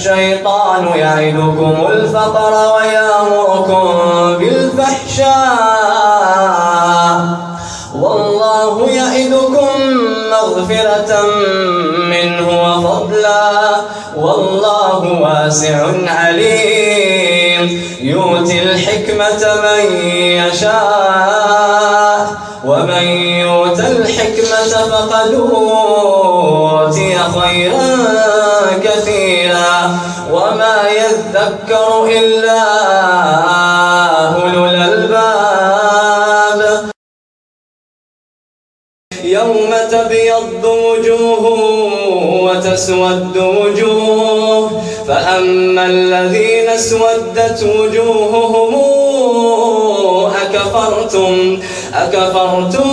الشيطان يعدكم الفقر ويامركم بالفحشاء. والله يعدكم مغفرة منه وفضلا. والله واسع عليم. يؤتي الحكمة من يشاء. ومن يؤت الحكمة فقد أوتي خيرا يذكر إلا أولو الألباب. يوم تبيض وجوه وتسود وجوه فأما الذين اسودت وجوههم أكفرتم أكفرتم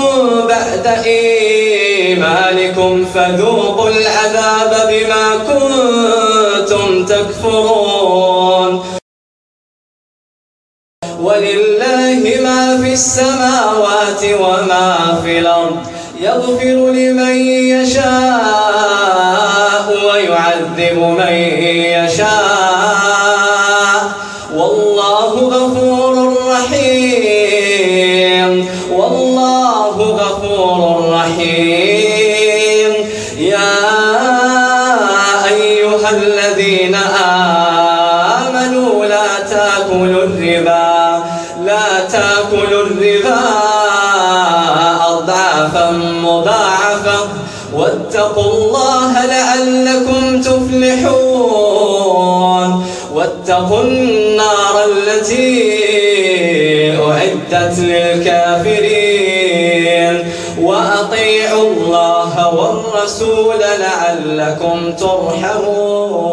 بعد إيمانكم فذوقوا العذاب بما كنتم تكفرون. ولله ما في السماوات وما في الأرض يغفر لمن يشاء. أيها الذين آمنوا لا تأكلوا الربا لا تأكلوا الربا أضعافا مضاعفة. واتقوا الله لعلكم تفلحون. واتقوا النار التي أعدت للكافرين. وأطيعوا الله والرسول لعلكم ترحمون.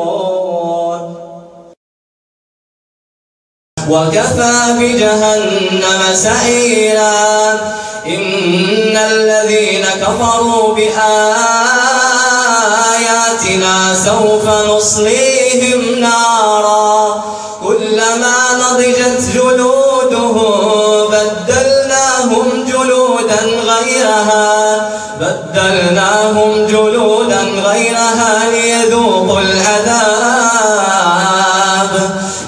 وكفى بجهنم سعيرا. إن الذين كفروا بآياتنا سوف نصليهم نارا. غيرها. بدلناهم جلودا غيرها ليذوقوا العذاب.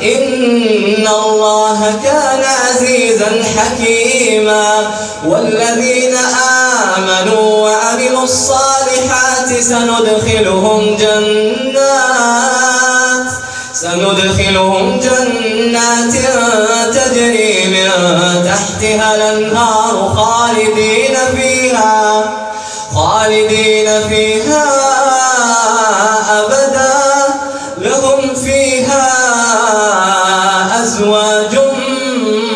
إن الله كان عزيزا حكيما. والذين آمنوا وعملوا الصالحات سندخلهم جنات. سندخلهم جنات تجري من تحتها الأنهار خالدين فيها خالدين فيها أبدا. لهم فيها أزواج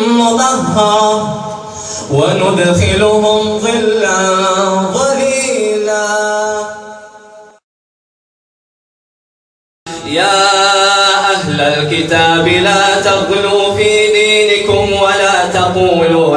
مطهرة وندخلهم ظلا ظليلا. يا أهل الكتاب لا تغلوا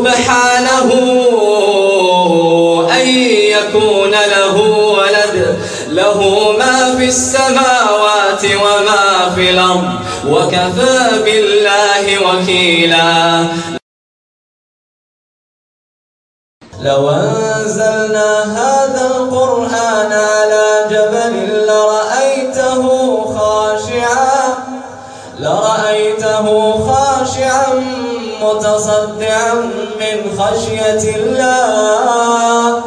سبحانه أن يكون له ولد. له ما في السماوات وما في الأرض. وكفى بالله وكيلا. لو أنزلنا هذا القرآن متصدعا من خشية الله.